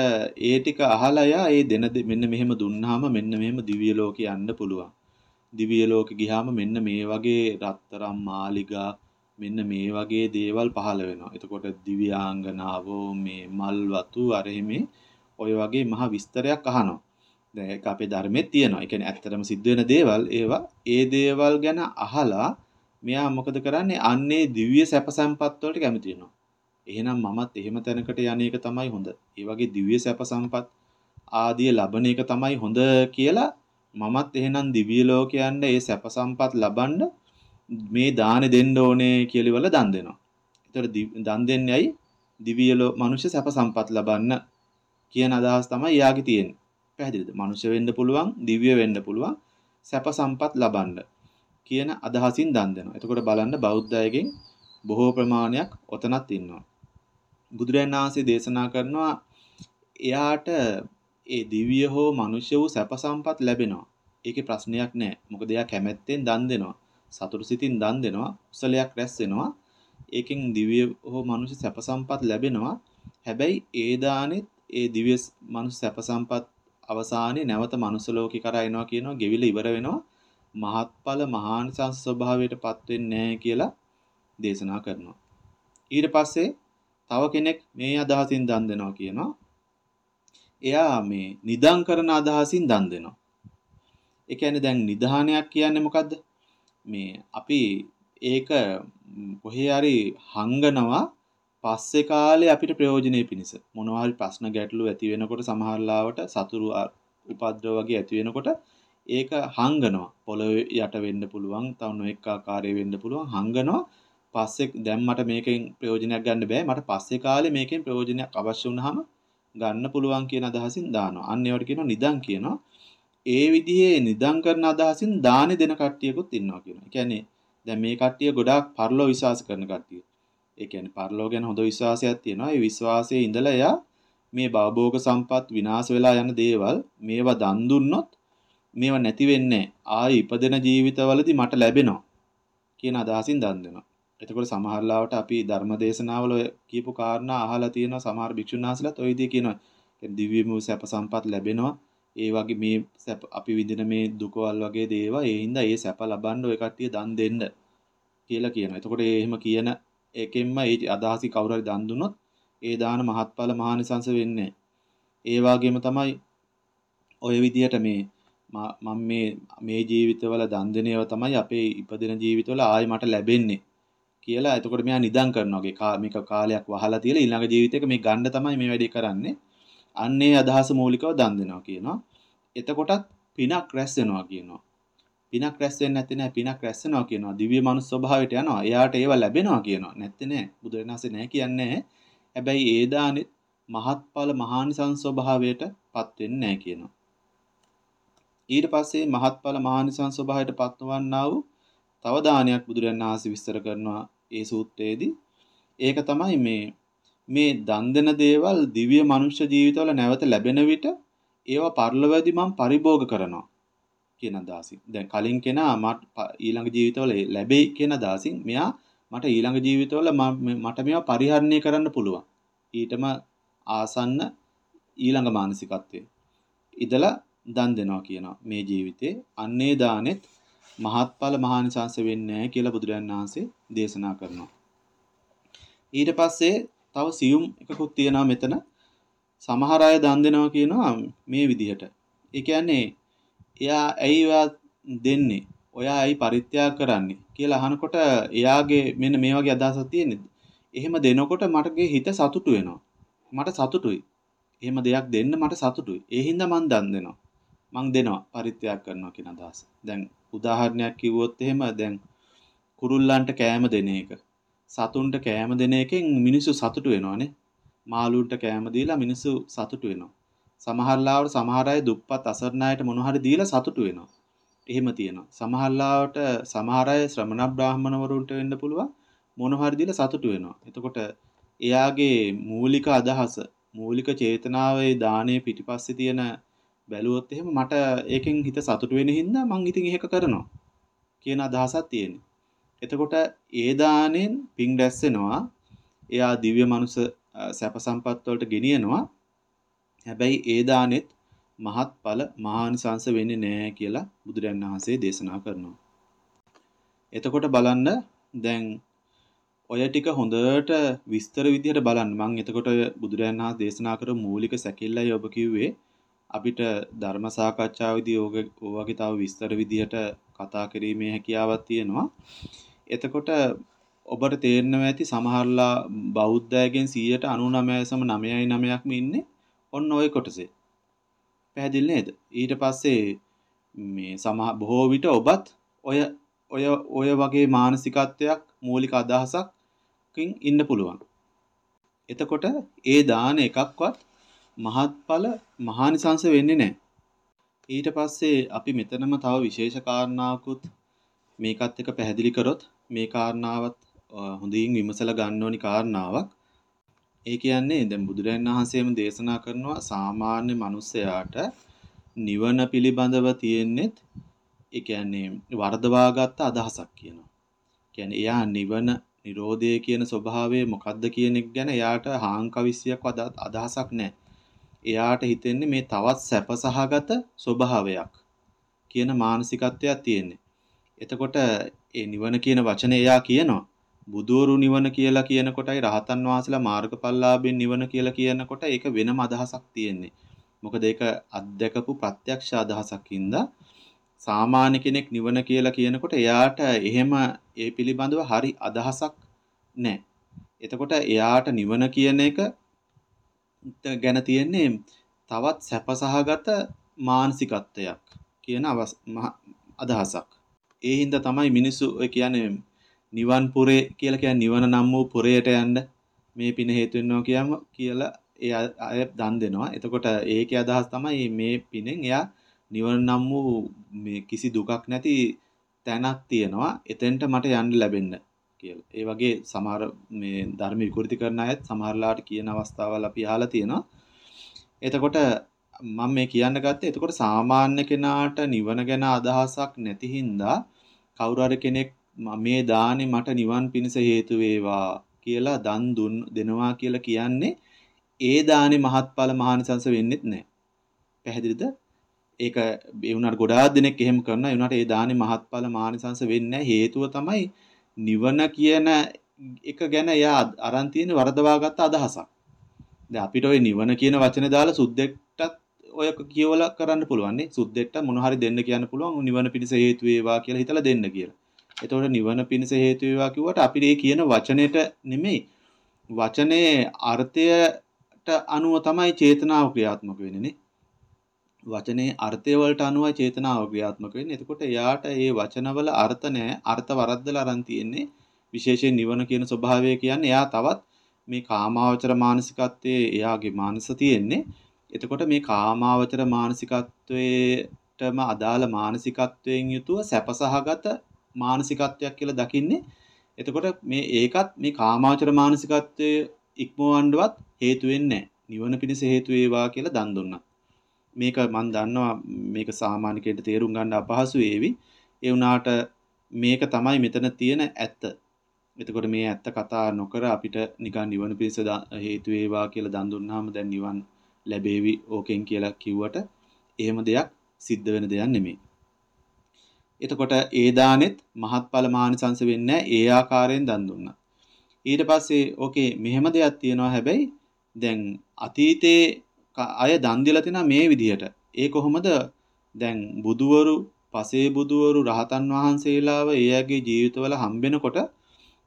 ඒ ටික අහලා යා ඒ දෙන මෙන්න මෙහෙම දුන්නාම මෙන්න මෙහෙම දිව්‍ය ලෝකේ යන්න පුළුවන්. දිව්‍ය ලෝකෙ ගියාම මෙන්න මේ වගේ රත්තරම් මාලිගා මෙන්න මේ වගේ දේවල් පහළ වෙනවා. එතකොට දිව්‍යාංගනාවෝ මේ මල් වතු අර ඔය වගේ මහ විස්තරයක් අහනවා. දැන් ඒක අපේ ධර්මෙත් තියෙනවා. ඒ කියන්නේ ඇත්තටම සිද්ධ වෙන දේවල් ඒවා ඒ දේවල් ගැන අහලා මෙයා මොකද කරන්නේ? අන්නේ දිව්‍ය සැප සම්පත් වලට කැමති වෙනවා. එහෙනම් මමත් එහෙම තැනකට යන්නේක තමයි හොඳ. ඒ වගේ දිව්‍ය සැප සම්පත් ආදිය ලබන එක තමයි හොඳ කියලා මමත් එහෙනම් දිව්‍ය ලෝකයන්ට ඒ සැප සම්පත් ලබන්න මේ දානේ දෙන්න ඕනේ කියලා වල දන් දෙනවා. ඒතර දන් දෙන්නේ ඇයි? දිව්‍ය මනුෂ්‍ය සැප සම්පත් ලබන්න කියන අදහස් තමයි යාගේ තියෙන්නේ. පැහැදිලිද? මනුෂ්‍ය වෙන්න පුළුවන්, දිව්‍ය වෙන්න පුළුවන්, සැප සම්පත් ලබන්න කියන අදහසින් දන් දෙනවා. එතකොට බලන්න බෞද්ධයගෙන් බොහෝ ප්‍රමාණයක් ඔතනත් ඉන්නවා. බුදුරජාණන් වහන්සේ දේශනා කරනවා එයාට ඒ දිව්‍ය හෝ මනුෂ්‍ය වූ සැප සම්පත් ලැබෙනවා. ඒකේ ප්‍රශ්නයක් නැහැ. මොකද එයා කැමැත්තෙන් දන් දෙනවා. සතුටු සිතින් දන් දෙනවා. කුසලයක් රැස් වෙනවා. ඒකෙන් දිව්‍ය හෝ මනුෂ්‍ය සැප සම්පත් ලැබෙනවා. හැබැයි ඒ දානෙත් ඒ දිව්‍ය මනුෂ්‍ය සැප සම්පත් අවසානයේ නැවත මනුස්ස ලෝකේ කරා එනවා කියනවා. ගෙවිල ඉවර වෙනවා. මහත්ඵල මහානිසංස ස්වභාවයටපත් වෙන්නේ නැහැ කියලා දේශනා කරනවා. ඊට පස්සේ තව කෙනෙක් මේ අදහසින් දන් දෙනවා කියනවා. එයා මේ නිදන් කරන අදහසින් දන් දෙනවා. ඒ කියන්නේ දැන් නිධානයක් කියන්නේ මොකද්ද? මේ අපි ඒක කොහේ හරි හංගනවා පස්සේ කාලේ අපිට ප්‍රයෝජනෙ පිණිස. මොනවා හරි ප්‍රශ්න ගැටලු ඇති වෙනකොට සමහර ලාවට සතුරු උපද්‍රව වගේ ඇති වෙනකොට ඒක හංගනවා. පොළොවේ යට වෙන්න පුළුවන් තව නොඑක ආකාරයේ වෙන්න පුළුවන් හංගනවා. පස්සේ දැන් මට මේකෙන් ප්‍රයෝජනයක් ගන්න බෑ. මට පස්සේ කාලේ මේකෙන් ප්‍රයෝජනයක් අවශ්‍ය වුනහම ගන්න පුළුවන් කියන අදහසින් දානවා. අන්න ඒවට කියනවා නිදන් කියනවා. ඒ විදිහේ නිදන් කරන අදහසින් දානේ දෙන කට්ටියකුත් ඉන්නවා කියනවා. ඒ කියන්නේ දැන් මේ කට්ටිය ගොඩාක් පරලෝ විශ්වාස කරන කට්ටිය. ඒ කියන්නේ පරලෝ ගැන හොඳ විශ්වාසයක් තියෙනවා. ඒ විශ්වාසයේ ඉඳලා එයා මේ භවභෝග සම්පත් විනාශ වෙලා යන දේවල් මේවා දන් දුන්නොත් මේවා නැති වෙන්නේ ආයි ඉපදෙන ජීවිතවලදී මට ලැබෙනවා කියන අදහසින් දන් දෙනවා. එතකොට සමහර ලාවට අපි ධර්ම දේශනාවල කියපු කාරණා අහලා තියෙනවා සමහර භික්ෂුන් වහන්සේලාත් ওই විදිහේ කියනවා. දිව්‍ය මූ සැප සම්පත් ලැබෙනවා. ඒ වගේ මේ සැප අපි විඳින මේ දුකවල් වගේ දේවල් ඒ හින්දා ඒ සැප ලබන්න ඔය කට්ටිය දන් දෙන්න කියලා කියනවා. එතකොට එහෙම කියන එකෙන්ම ඒ අදහසි කවුරු හරි දන් දුන්නොත් ඒ දාන මහත්ඵල මහානිසංස වෙන්නේ. ඒ වගේම තමයි ඔය විදිහට මේ මම මේ මේ ජීවිතවල දන් දෙන ඒවා තමයි අපේ ඉපදෙන ජීවිතවල ආයි මට ලැබෙන්නේ කියලා එතකොට මෙයා නිදන් කරනවා වගේ මේක කාලයක් වහලා තියලා ඊළඟ ජීවිතේක මේ ගන්න තමයි මේ වැඩේ කරන්නේ අන්නේ අදහස මූලිකව දන් දෙනවා කියනවා. එතකොටත් පිනක් රැස් වෙනවා කියනවා. පිනක් රැස් වෙන්නේ නැත්තේ නෑ පිනක් රැස් වෙනවා කියනවා. දිව්‍ය මනුස්ස ස්වභාවයට යනවා. එයාට ඒව ලැබෙනවා කියනවා. නැත්තේ නෑ. බුදුරණාහි නෑ කියන්නේ. හැබැයි ඒ දානෙත් මහත්ඵල මහානිසංස ස්වභාවයට පත් වෙන්නේ නෑ කියනවා. ඊට පස්සේ මහත්ඵල මහානිසංස ස්වභාවයට පත්වන්නා වූ තව දානයක් බුදුරජාණන් වහන්සේ විස්තර කරනවා ඒ සූත්‍රයේදී. ඒක තමයි මේ මේ දන් දෙන දේවල් දිව්‍ය මනුෂ්‍ය ජීවිතවල නැවත ලැබෙන විට ඒවා පරලොවදී මම පරිභෝග කරනවා කියන අදහසින්. දැන් කලින් කෙනා ඊළඟ ජීවිතවල ලැබෙයි කියන අදහසින් මෙයා මට ඊළඟ ජීවිතවල මට මේවා පරිහරණය කරන්න පුළුවන්. ඊටම ආසන්න ඊළඟ මානසිකත්වයේ. ඉදලා දන් දෙනවා කියනවා මේ ජීවිතේ අන්නේ දානෙත් මහත්ඵල මහානිසංස වෙන්නේ නැහැ කියලා බුදුරජාණන් වහන්සේ දේශනා කරනවා. ඊට පස්සේ තව සියුම් එකකුත් තියෙනවා මෙතන. සමහර අය දන් දෙනවා කියනවා මේ විදිහට. ඒ කියන්නේ එයා ඇයි ඔයා දෙන්නේ? ඔයා ඇයි පරිත්‍යාග කරන්නේ කියලා අහනකොට එයාගේ මෙන්න මේ වගේ අදහසක් තියෙන්නේ. එහෙම දෙනකොට මටගේ හිත සතුටු වෙනවා. මට සතුටුයි. එහෙම දෙයක් දෙන්න මට සතුටුයි. ඒ හින්දා මං දන් දෙනවා. මං දෙනවා පරිත්‍යාග කරනවා කියන අදහස. දැන් උදාහරණයක් කිව්වොත් එහෙම දැන් කුරුල්ලන්ට කෑම දෙන එක. සතුන්ට කෑම දෙන එකෙන් මිනිස්සු සතුටු වෙනවානේ. මාළුන්ට කෑම දීලා මිනිස්සු සතුටු වෙනවා. සමහර ලාවට සමහර අය දුප්පත් අසරණ අයට මොන හරි දීලා සතුටු වෙනවා. එහෙම තියෙනවා. සමහර ලාවට සමහර අය ශ්‍රමණ බ්‍රාහමණවරුන්ට වෙන්න පුළුවන් මොන හරි දීලා සතුටු වෙනවා. එතකොට එයාගේ මූලික අදහස මූලික චේතනාවේ දානයේ පිටිපස්සේ තියෙන බැලුවොත් එහෙම මට ඒකෙන් හිත සතුටු වෙන හින්දා මං ඉතින් ඒක කරනවා කියන අදහසක් තියෙනවා. එතකොට ඒ දාණයෙන් පිං රැස් වෙනවා. එයා දිව්‍ය මනුස සැප සම්පත් වලට ගෙනියනවා. හැබැයි ඒ දානෙත් මහත්ඵල මහානිසංස වෙන්නේ නැහැ කියලා බුදුරජාණන් වහන්සේ දේශනා කරනවා. එතකොට බලන්න දැන් ඔය ටික හොඳට විස්තර විදිහට බලන්න. මම එතකොට බුදුරජාණන් වහන්සේ දේශනා කරපු මූලික සැකෙල්ලයි ඔබ කිව්වේ අපිට ධර්ම සාකච්ඡාවේදී ඕවගේ තව විස්තර විදිහට කතා කිරීමේ හැකියාවක් තියෙනවා. එතකොට ඔබට තේරෙනවා ඇති සමහරලා බෞද්ධයගෙන් 99.999ක්ම ඉන්නේ ඔන්න ওই කොටසේ. පැහැදිලි නේද? ඊට පස්සේ මේ සමහ බොහෝ විට ඔබත් ඔය ඔය ඔය වගේ මානසිකත්වයක් මූලික අදහසක්කින් ඉන්න පුළුවන්. එතකොට ඒ දාන එකක්වත් මහත්ඵල මහානිසංස වෙන්නේ නැහැ. ඊට පස්සේ අපි මෙතනම තව විශේෂ කාරණාවකුත් මේකත් එක්ක පැහැදිලි කරොත් මේ කාරණාවත් හොඳින් විමසලා ගන්න ඕනි කාරණාවක්. ඒ කියන්නේ දැන් බුදුරජාණන් වහන්සේම දේශනා කරනවා සාමාන්‍ය මිනිසයාට නිවන පිළිබඳව තියෙන්නේත් ඒ කියන්නේ වර්ධවාගත්ත අදහසක් කියනවා. කියන්නේ එයා නිවන නිරෝධය කියන ස්වභාවය මොකද්ද කියන එක ගැන එයාට හාංකවිසියක් අදහසක් නැහැ. එයාට හිතෙන්නේ මේ තවත් සැපසහගත ස්වභාවයක් කියන මානසිකත්වයක් තියෙන්නේ. එතකොට ඒ නිවන කියන වචනේ එයා කියනවා. බුදවරු නිවන කියලා කියන කොටයි රහතන් වහන්සේලා මාර්ගඵලලාභෙන් නිවන කියලා කියනකොට ඒක වෙනම අදහසක් තියෙන්නේ. මොකද ඒක අත්දකපු ප්‍රත්‍යක්ෂ අදහසක් ඉඳලා සාමාන්‍ය කෙනෙක් නිවන කියලා කියනකොට එයාට එහෙම ඒ පිළිබඳව හරි අදහසක් නැහැ. එතකොට එයාට නිවන කියන එක ගැන තියෙන්නේ තවත් සැපසහගත මානසිකත්වයක් කියන අදහසක්. ඒ හින්දා තමයි මිනිස්සු ඔය කියන්නේ නිවන් පුරේ කියලා කියන්නේ නිවන නම් වූ පුරයට යන්න මේ පින හේතු වෙනවා කියම කියලා ඒ අය දන් දෙනවා. එතකොට ඒකේ අදහස් තමයි මේ පිනෙන් එයා නිවන නම් වූ මේ කිසි දුකක් නැති තැනක් තියෙනවා. එතෙන්ට මට යන්න ලැබෙන්න කියලා. ඒ වගේ සමහර මේ ධර්ම විකෘති කරන අයත් සමහරලාට කියන අවස්ථාවල් අපි අහලා තියෙනවා. එතකොට මම මේ කියන්න ගත්තේ එතකොට සාමාන්‍ය කෙනාට නිවන ගැන අදහසක් නැති හින්දා කවුරු හරි කෙනෙක් මේ දානේ මට නිවන් පිණිස හේතු වේවා කියලා දන් දුන් දෙනවා කියලා කියන්නේ ඒ දානේ මහත්ඵල මහානිසංස වෙන්නෙත් නැහැ. පැහැදිලිද? ඒක ඒ වුණාට ගොඩාක් දෙනෙක් එහෙම කරනවා. ඒ වුණාට ඒ දානේ මහත්ඵල මහානිසංස වෙන්නේ හේතුව තමයි නිවන කියන එක ගැන එයා අරන් තියෙන වරදවාගත්ත අදහසක්. දැන් අපිට ওই නිවන කියන වචනේ දාලා සුද්දෙක්ටත් ඔය කියවලා කරන්න පුළුවන් නේ. සුද්දෙක්ට මොන හරි දෙන්න කියන්න පුළුවන් නිවන පිණිස හේතු වේවා කියලා හිතලා දෙන්න කියලා. එතකොට නිවන පිණිස හේතු වේවා කිව්වට අපිට ඒ කියන වචනෙට නෙමෙයි වචනේ අර්ථයට අනුව තමයි චේතනාව ක්‍රියාත්මක වෙන්නේ නේ. වචනේ අර්ථය වලට අනුවයි චේතනාව ක්‍රියාත්මක වෙන්නේ. එතකොට එයාට ඒ වචනවල අර්ථ නැහැ. අර්ථ වරද්දලා අරන් තියෙන්නේ. විශේෂයෙන් නිවන කියන ස්වභාවය කියන්නේ එයා තවත් මේ කාමාවචර මානසිකත්වයේ එයාගේ මානස තියෙන්නේ. එතකොට මේ කාමාවචර මානසිකත්වයටම අදාළ මානසිකත්වයෙන් යුතුව සැපසහගත මානසිකත්වයක් කියලා දකින්නේ. එතකොට මේ ඒකත් මේ කාමාවචර මානසිකත්වයේ ඉක්මවන්නවත් හේතු වෙන්නේ නැහැ. නිවන පිණිස හේතු වේවා කියලා දන් දුන්නා. මේක මම දන්නවා මේක සාමාන්‍ය කෙනෙක්ට තේරුම් ගන්න අපහසු වේවි. ඒ වුණාට මේක තමයි මෙතන තියෙන ඇත්ත. එතකොට මේ ඇත්ත කතා නොකර අපිට නිකන් නිවන පිණිස හේතු වේවා කියලා දන් දුන්නාම දැන් නිවන් ලැබේවි ඕකෙන් කියලා කිව්වට එහෙම දෙයක් සිද්ධ වෙන දෙයක් නෙමෙයි. එතකොට ඒ දානෙත් මහත්ඵල මානසංශ වෙන්නේ ඒ ආකාරයෙන් දන් දුන්නා. ඊට පස්සේ ඕකේ මෙහෙම දෙයක් තියෙනවා හැබැයි දැන් අතීතේ අය දන් දීලා තියෙනවා මේ විදිහට. ඒ කොහොමද දැන් බුදුවරු, පසේ බුදුවරු, රහතන් වහන්සේලාව ඒ අයගේ ජීවිතවල හම්බෙනකොට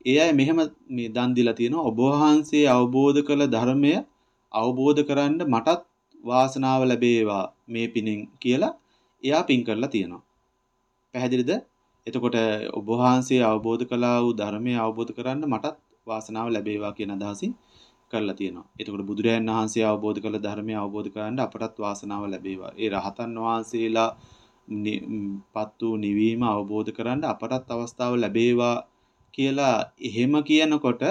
ඒ අය මෙහෙම මේ දන් දීලා තියෙනවා. ඔබ වහන්සේ අවබෝධ කළ ධර්මය අවබෝධ කරන්න මටත් වාසනාව ලැබේවා මේ පිණින් කියලා එයා පින් කරලා තියෙනවා. පැහැදිලිද? එතකොට ඔබ වහන්සේ අවබෝධ කළා වූ ධර්මය අවබෝධ කරන්න මටත් වාසනාව ලැබේවා කියන අදහසින් කරලා තියෙනවා. එතකොට බුදුරයන් වහන්සේ අවබෝධ කළ ධර්මය අවබෝධ කරගන්න අපටත් වාසනාව ලැබේවා. ඒ රහතන් වහන්සේලා පත් වූ නිවීම අවබෝධ කරගන්න අපටත් අවස්ථාව ලැබේවා කියලා එහෙම කියනකොට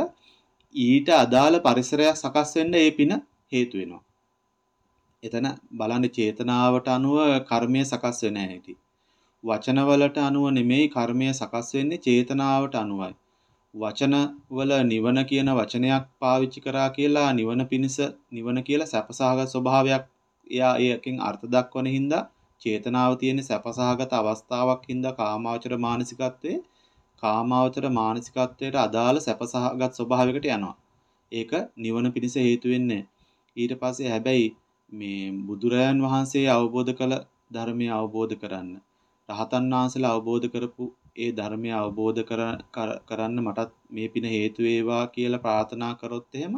ඊට අදාළ පරිසරයක් සකස් වෙන්න ඒ පින හේතු වෙනවා. එතන බලන්න චේතනාවට අනුව කර්මය සකස් වෙන්නේ නැහැ වචනවලට අනුව නෙමෙයි කර්මය සකස් වෙන්නේ චේතනාවට අනුවයි. වචනවල නිවන කියන වචනයක් පාවිච්චි කරා කියලා නිවන පිණිස නිවන කියලා සැපසහගත ස්වභාවයක් එයා ඒකෙන් අර්ථ දක්වන හින්දා චේතනාව තියෙන සැපසහගත අවස්ථාවක් හින්දා කාමාවචර මානසිකත්වයේ කාමාවචර මානසිකත්වයට අදාළ සැපසහගත ස්වභාවයකට යනවා. ඒක නිවන පිණිස හේතු වෙන්නේ. ඊට පස්සේ හැබැයි මේ බුදුරයන් වහන්සේ අවබෝධ කළ ධර්මය අවබෝධ කරන්න රහතන් වහන්සේලා අවබෝධ කරපු ඒ ධර්මය අවබෝධ කරන්න මටත් මේ පින හේතු වේවා කියලා ප්‍රාර්ථනා කරොත් එහෙම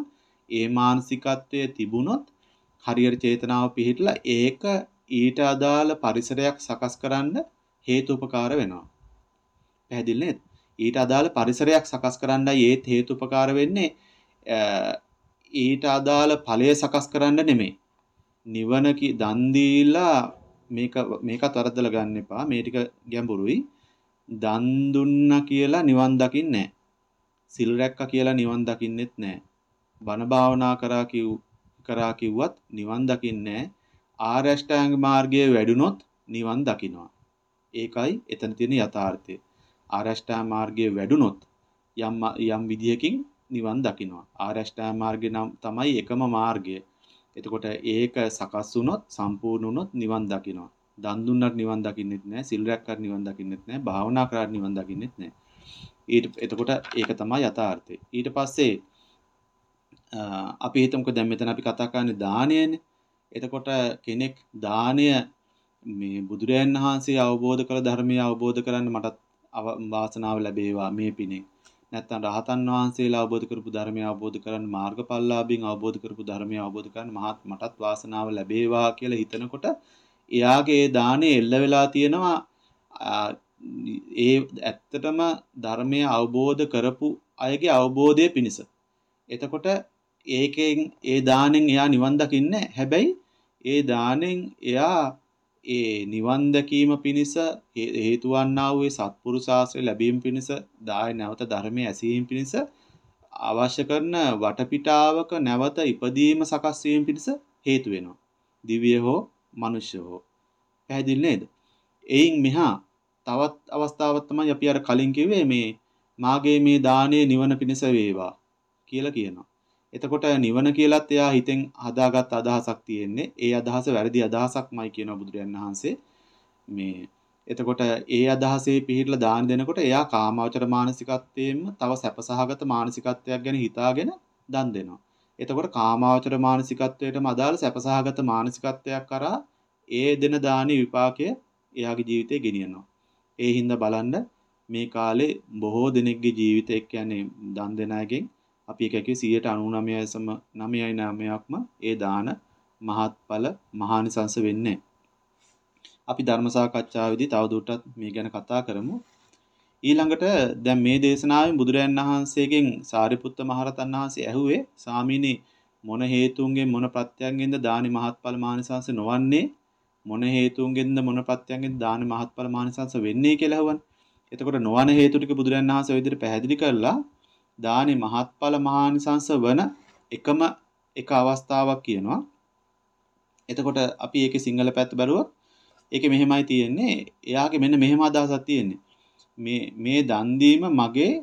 ඒ මානසිකත්වයේ තිබුණොත් හරියට චේතනාව පිහිටලා ඒක ඊට අදාළ පරිසරයක් සකස් කරන්න හේතුපකාර වෙනවා. පැහැදිලි නේද? ඊට අදාළ පරිසරයක් සකස් කරන්නයි ඒත් හේතුපකාර වෙන්නේ ඊට අදාළ ඵලය සකස් කරන්න නෙමෙයි. නිවන කි දන් දීලා මේක මේකත් වරද්දලා ගන්න එපා. මේ ටික ගැඹුරුයි. දන් දුන්නා කියලා නිවන් දකින්නේ නැහැ. සිල් රැක්කා කියලා නිවන් දකින්නෙත් නැහැ. බණ භාවනා කරා කිව් කරා කිව්වත් නිවන් දකින්නේ නැහැ. ආර්ය අෂ්ටාංග මාර්ගයේ වැඩුණොත් නිවන් දකින්නවා. ඒකයි එතන තියෙන යථාර්ථය. ආර්ය අෂ්ටාංග මාර්ගයේ වැඩුණොත් යම් යම් විදියකින් නිවන් දකින්නවා. ආර්ය අෂ්ටාංග මාර්ගය නම් තමයි එකම මාර්ගය. එතකොට ඒක සකස් වුණොත් සම්පූර්ණ වුණොත් නිවන් දකින්නවා. දන් දුන්නත් නිවන් දකින්නෙත් නැහැ, සිල් රැක්කත් නිවන් දකින්නෙත් නැහැ, භාවනා කරාත් නිවන් දකින්නෙත් නැහැ. ඊට එතකොට ඒක තමයි යථාර්ථය. ඊට පස්සේ අපි හිතමුකෝ දැන් මෙතන අපි කතා කරන්නේ දානයනේ. එතකොට කෙනෙක් දානය මේ බුදුරයන් වහන්සේ අවබෝධ කළ ධර්මය අවබෝධ කරන්න මටත් වාසනාව ලැබේවා මේ පිණින්. නැත්නම් රහතන් වහන්සේලා අවබෝධ කරපු ධර්මය අවබෝධ කරගන්න මාර්ගඵලලාභීන් අවබෝධ කරපු ධර්මය අවබෝධ කරගන්න මහත් මටත් වාසනාව ලැබේවා කියලා හිතනකොට එයාගේ දානේ එල්ල වෙලා තියෙනවා ඒ ඇත්තටම ධර්මය අවබෝධ කරපු අයගේ අවබෝධය පිණිස. එතකොට ඒකෙන් ඒ දානෙන් එයා නිවන් දකින්නේ හැබැයි ඒ දානෙන් එයා ඒ නිවන් දැකීම පිණිස හේතු වන්නා වූ සත්පුරුෂ ආශ්‍රය ලැබීම පිණිස දාය නැවත ධර්මයේ ඇසීම පිණිස අවශ්‍ය කරන වටපිටාවක නැවත ඉපදීම සකස් වීම පිණිස හේතු වෙනවා. දිව්‍ය හෝ මනුෂ්‍ය හෝ. පැහැදිලි නේද? එයින් මෙහා තවත් අවස්ථාවක් තමයි අපි අර කලින් කිව්වේ මේ මාගේ මේ දානයේ නිවන පිණිස වේවා කියලා කියනවා. එතකොට නිවන කියලත් එයා හිතෙන් හදාගත් අදහසක් තියෙන්නේ. ඒ අදහස වැරදි අදහසක්මයි කියනවා බුදුරජාණන් වහන්සේ. මේ එතකොට ඒ අදහසේ පිළිහිట్లా දාන දෙනකොට එයා කාමාවචර මානසිකත්වයෙන්ම තව සැපසහගත මානසිකත්වයක් ගැන හිතාගෙන දන් දෙනවා. එතකොට කාමාවචර මානසිකත්වයටම අදාළ සැපසහගත මානසිකත්වයක් කරා ඒ දෙන දානි විපාකය එයාගේ ජීවිතේ ගෙනියනවා. ඒ හින්දා බලන්න මේ කාලේ බොහෝ දෙනෙක්ගේ ජීවිතය කියන්නේ දන් දෙන අයගෙන් අපි එක එක 99.999ක්ම ඒ දාන මහත්ඵල මහානිසංස වෙන්නේ. අපි ධර්ම සාකච්ඡාවේදී තවදුරටත් මේ ගැන කතා කරමු. ඊළඟට දැන් මේ දේශනාවෙන් බුදුරයන් වහන්සේගෙන් සාරිපුත්ත මහරතන් වහන්සේ ඇහුවේ සාමීනි මොන හේතුන්ගෙන් මොන ප්‍රත්‍යයෙන්ද දානි මහත්ඵල මහානිසංස නොවන්නේ මොන හේතුන්ගෙන්ද මොන ප්‍රත්‍යයෙන්ද දානි මහත්ඵල මහානිසංස වෙන්නේ කියලා අහුවන්. එතකොට නොවන හේතු ටික බුදුරයන් වහන්සේ ඔය විදිහට පැහැදිලි කරලා දානි මහත්ඵල මහානිසංස වන එකම එක අවස්ථාවක් කියනවා. එතකොට අපි ඒකේ සිංහල පැත්ත බැලුවොත් ඒකේ මෙහෙමයි තියෙන්නේ. එයාගේ මෙන්න මෙහෙම අදහසක් තියෙන්නේ. මේ මේ දන් දීම මගේ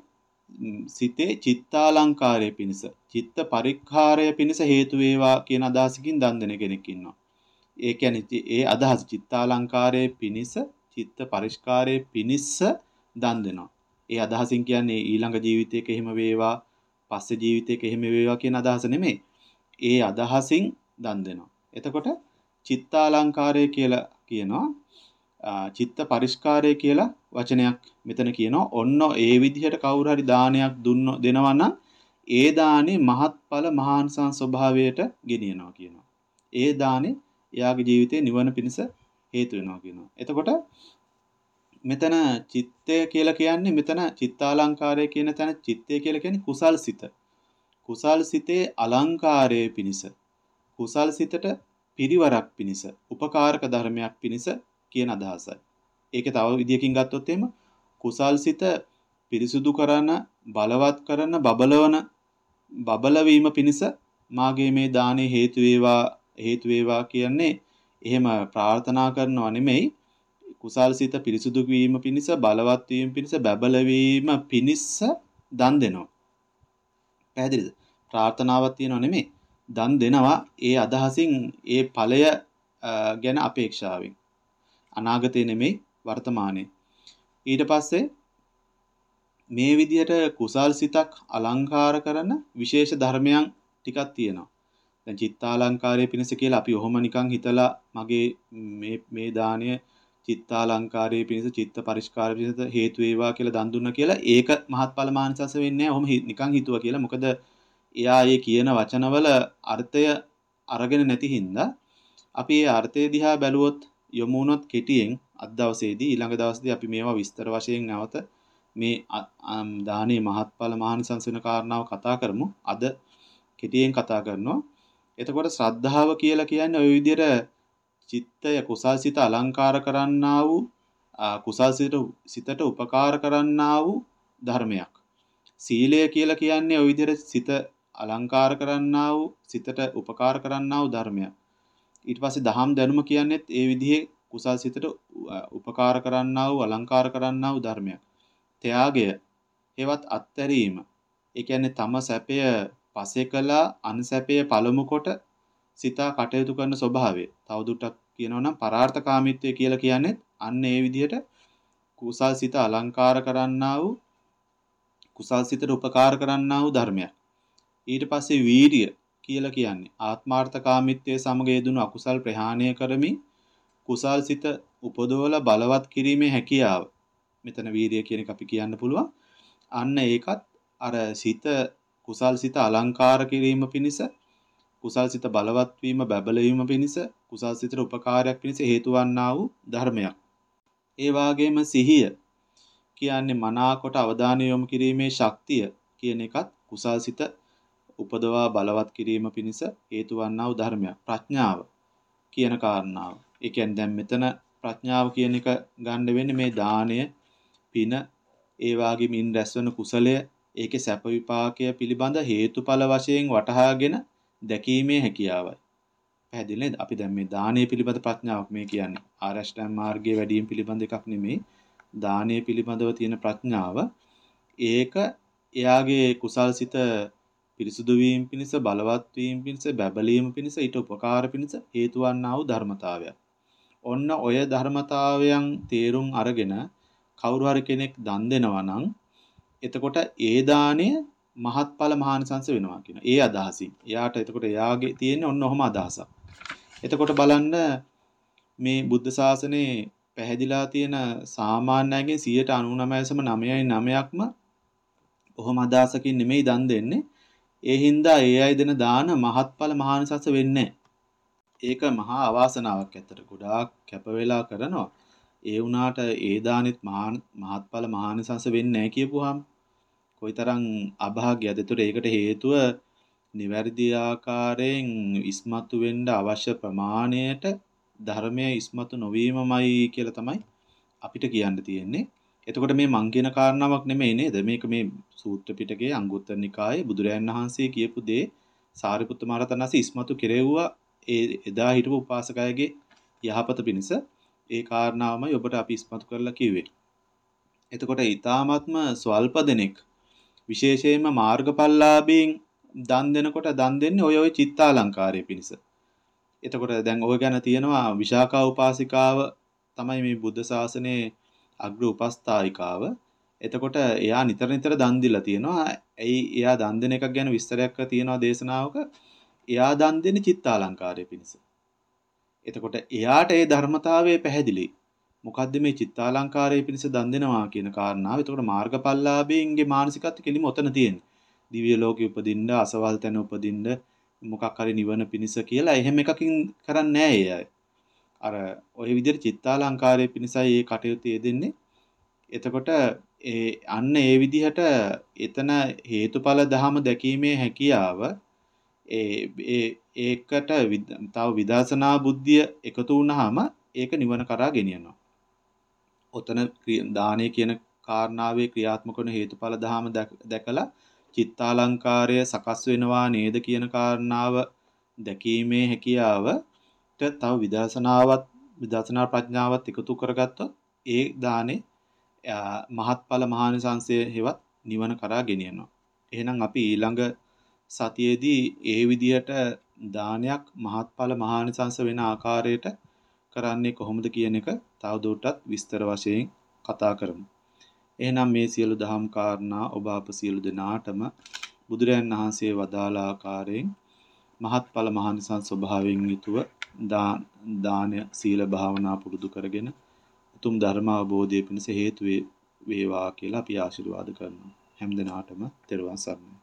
සිතේ චිත්තාලංකාරය පිණිස චිත්ත පරික්ඛාරය පිණිස හේතු වේවා කියන අදහසකින් දන් දෙන කෙනෙක් ඉන්නවා. ඒ කියන්නේ ඒ අදහස චිත්තාලංකාරයේ පිණිස චිත්ත පරිස්කාරයේ පිණිස දන් දෙනවා. ඒ අදහසින් කියන්නේ ඊළඟ ජීවිතයක එහෙම වේවා, පස්සේ ජීවිතයක එහෙම වේවා කියන අදහස නෙමෙයි. ඒ අදහසින් දන් දෙනවා. එතකොට චිත්තාලංකාරය කියලා කියනවා චිත්ත පරිස්කාරය කියලා වචනයක් මෙතන කියනවා. ඔන්න ඒ විදිහට කවුරු හරි දානයක් දුන්න දෙනවා නම් ඒ දානේ මහත්ඵල මහාන්සං ස්වභාවයට ගෙනියනවා කියනවා. ඒ දානේ එයාගේ ජීවිතේ නිවන පිණිස හේතු වෙනවා කියනවා. එතකොට මෙතන චිත්තය කියලා කියන්නේ මෙතන චිත්තාලංකාරය කියන තැන චිත්තය කියලා කියන්නේ කුසල් සිත. කුසල් සිතේ අලංකාරයේ පිණිස කුසල් සිතට පිරිවරක් පිණිස උපකාරක ධර්මයක් පිණිස කියන අදහසයි. ඒක තව විදියකින් ගත්තොත් එහෙම කුසල් සිත පිරිසුදු කරන බලවත් කරන බබලවන බබල වීම පිණිස මාගේ මේ දානේ හේතු වේවා හේතු වේවා කියන්නේ එහෙම ප්‍රාර්ථනා කරනවා නෙමෙයි කුසල් සිත පිරිසුදු වීම පිණිස බලවත් වීම පිණිස බබල වීම පිණිස දන් දෙනවා. පැහැදිලිද? ප්‍රාර්ථනාවක් තියනව නෙමෙයි. දන් දෙනවා ඒ අදහසින් ඒ ඵලය ගැන අපේක්ෂාවෙන්. අනාගතේ නෙමෙයි වර්තමානයේ. ඊට පස්සේ මේ විදිහට කුසල් සිතක් අලංකාර කරන විශේෂ ධර්මයන් ටිකක් තියෙනවා. දැන් චිත්තාලංකාරයේ පිණිස කියලා අපි ඔහොම නිකන් හිතලා මගේ මේ මේ දාණය චිත්තාලංකාරයේ පිණිස චිත්ත පරිස්කාර පිණිස හේතු වේවා කියලා දන් දුන්නා කියලා ඒක මහත්ඵල මානසස වෙන්නේ නැහැ. ඔහොම නිකන් හිතුවා කියලා. මොකද එයා ඒ කියන වචනවල අර්ථය අරගෙන නැති හින්දා අපි ඒ අර්ථය දිහා බැලුවොත් යොමු වුණොත් කෙටියෙන් අද දවසේදී ඊළඟ දවසේදී අපි මේවා විස්තර වශයෙන් නැවත මේ දානේ මහත්ඵල මහානිසංස වෙන කාරණාව කතා කරමු. අද කෙටියෙන් කතා කරනවා. එතකොට ශ්‍රද්ධාව කියලා කියන්නේ ওই විදිහට චිත්තය කුසල් සිත අලංකාර කරන්නා වූ කුසල් සිතට උපකාර කරන්නා වූ ධර්මයක්. සීලය කියලා කියන්නේ ওই විදිහට සිත අලංකාර කරන්නා වූ සිතට උපකාර කරන්නා වූ ධර්මයක්. ඊට පස්සේ දහම් දැනුම කියන්නේත් ඒ විදිහේ කුසල් සිතට උපකාර කරන්නා වූ අලංකාර කරන්නා වූ ධර්මයක්. ත්‍යාගය හෙවත් අත්හැරීම. ඒ කියන්නේ තම සැපය පසේ කළා අන්සැපය පළමු කොට සිතා කටයුතු කරන ස්වභාවය. තවදුරටත් කියනවා නම් පරාර්ථකාමීත්වය කියලා කියන්නේ අන්න ඒ විදිහට කුසල් සිත අලංකාර කරන්නා වූ කුසල් සිතට උපකාර කරන්නා වූ ධර්මයක්. ඊට පස්සේ වීරිය කියලා කියන්නේ ආත්මාර්ථකාමීත්වයේ සමග යෙදුණු අකුසල් ප්‍රහාණය කරමින් කුසල් සිත උපදවලා බලවත් කිරීමේ හැකියාව. මෙතන වීරිය කියන එක අපි කියන්න පුළුවන්. අන්න ඒකත් අර සිත කුසල් සිත අලංකාර කිරීම පිණිස කුසල් සිත බලවත් වීම බබල වීම පිණිස කුසල් සිතට උපකාරයක් පිණිස හේතු වන්නා වූ ධර්මයක්. ඒ වාගේම සිහිය කියන්නේ මනාකොට අවධානය යොමු කිරීමේ ශක්තිය කියන එකත් කුසල් සිත උපදවා බලවත් කිරීම පිණිස හේතු වන්නා වූ ධර්මයක්. ප්‍රඥාව කියන කාරණාව. ඒ කියන්නේ දැන් මෙතන ප්‍රඥාව කියන එක ගන්න වෙන්නේ මේ දාණය, පින, ඒ වාගේ මින් රැස්වන කුසලය, ඒකේ සැප විපාකය පිළිබඳ හේතුඵල වශයෙන් වටහාගෙන දැකීමේ හැකියාවයි. පැහැදිලි නේද? අපි දැන් මේ දානය පිළිබඳ ප්‍රඥාවක් මේ කියන්නේ. ආරෂ්ඨාංග මාර්ගයේ වැඩිම පිළිබඳ එකක් නෙමෙයි. දානය පිළිබඳව තියෙන ප්‍රඥාව ඒක එයාගේ කුසල්සිත පිරිසුදු වීම පිණිස බලවත් වීම පිණිස බැබලීම පිණිස ඊට උපකාර පිණිස හේතු වන්නා වූ ධර්මතාවයක්. ඔන්න ඔය ධර්මතාවයන් තේරුම් අරගෙන කවුරු හරි කෙනෙක් දන් දෙනවා නම් එතකොට ඒ දාණය මහත්ඵල මහානිසංස වෙනවා කියන. ඒ අදහසින්. එයාට එතකොට එයාගේ තියෙන ඔන්න ඔහම අදහසක්. එතකොට බලන්න මේ බුද්ධ ශාසනයේ පැහැදිලා තියෙන සාමාන්‍යයෙන් 99.9%ක්ම ඔහොම අදහසකින් නෙමෙයි දන් දෙන්නේ. ඒ හින්දා ඒ අය දෙන දාන මහත්ඵල මහානිසංස වෙන්නේ ඒක මහා අවාසනාවක් ඇත්තට. ගොඩාක් කැප වෙලා කරනවා. ඒ වුණාට ඒ දානෙත් මහත්ඵල මහානිසංස වෙන්නේ නැහැ කියපුවාම කොයිතරම් අභාග්‍යද. ඒතර ඒකට හේතුව නිවැරදි ආකාරයෙන් ඉස්මතු වෙන්න අවශ්‍ය ප්‍රමාණයට ධර්මයේ ඉස්මතු නොවීමමයි කියලා තමයි අපිට කියන්න තියෙන්නේ. එතකොට මේ මං කියන කාරණාවක් නෙමෙයි නේද? මේක මේ සූත්‍ර පිටකයේ අංගුත්තර නිකායේ බුදුරයන් වහන්සේ කියපු දේ සාරිපුත්ත මහරහතන් වහන්සේ ඉස්මතු කෙරෙව්වා ඒ එදා හිටපු උපාසකයාගේ යහපත පිණිස ඒ කාරණාවමයි ඔබට අපි ඉස්මතු කරලා කිව්වේ. එතකොට ඊ타ත්ම ස්වල්ප දෙනෙක් විශේෂයෙන්ම මාර්ගඵලලාභීන් දන් දෙනකොට දන් දෙන්නේ ඔය ඔය චිත්තාලංකාරය පිණිස. එතකොට දැන් ඔය ගැන තියෙනවා විශාකා උපාසිකාව තමයි මේ බුද්ධ ශාසනයේ අග්‍ර උපස්ථායිකාව. එතකොට එයා නිතර නිතර දන් දීලා තියෙනවා. ඇයි එයා දන් දෙන එකක් ගැන විස්තරයක් තියෙනවා දේශනාවක. එයා දන් දෙන්නේ චිත්තාලංකාරය පිණිස. එතකොට එයාට ඒ ධර්මතාවය පැහැදිලි. මොකද්ද මේ චිත්තාලංකාරය පිණිස දන් දෙනවා කියන කාරණාව. එතකොට මාර්ගඵලලාභීන්ගේ මානසිකත්ව කෙලිම ඔතන තියෙන්නේ. දිව්‍ය ලෝකෙ උපදින්න, අසවල් තැන උපදින්න, මොකක් හරි නිවන පිණිස කියලා එහෙම එකකින් කරන්නේ නැහැ අර ওই විදිහට චිත්තාලංකාරයේ පිණිසයි මේ කටයුතු යෙදෙන්නේ. එතකොට ඒ අන්න ඒ විදිහට එතන හේතුඵල ධහම දැකීමේ හැකියාව ඒ ඒකට තව විදර්ශනා බුද්ධිය එකතු වුනහම ඒක නිවන කරා ගෙනියනවා. ඔතන දානය කියන කාරණාවේ ක්‍රියාත්මක වන හේතුඵල ධහම දැකලා චිත්තාලංකාරය සකස් වෙනවා නේද කියන කාරණාව දැකීමේ හැකියාවට තව විදර්ශනාවත් විදර්ශනා ප්‍රඥාවත් එකතු කරගත්තොත් ඒ දානේ මහත්ඵල මහානිසංසය හෙවත් නිවන කරා ගෙනියනවා. එහෙනම් අපි ඊළඟ සතියේදී ඒ විදිහට දානයක් මහත්ඵල මහානිසංස වෙන ආකාරයට කරන්නේ කොහොමද කියන එක තවදුරටත් විස්තර වශයෙන් කතා කරමු. එහෙනම් මේ සියලු දහම් කාරණා ඔබ අප සියලු දෙනාටම බුදුරයන් වහන්සේ වදාළ ආකාරයෙන් මහත්ඵල මහානිසංස ස්වභාවයෙන් යුතුව දාන සීල භාවනා පුරුදු කරගෙන උතුම් ධර්ම අවබෝධය පිණිස හේතු වේවා කියලා අපි ආශිර්වාද කරනවා හැම දිනාටම තෙරුවන් සරණයි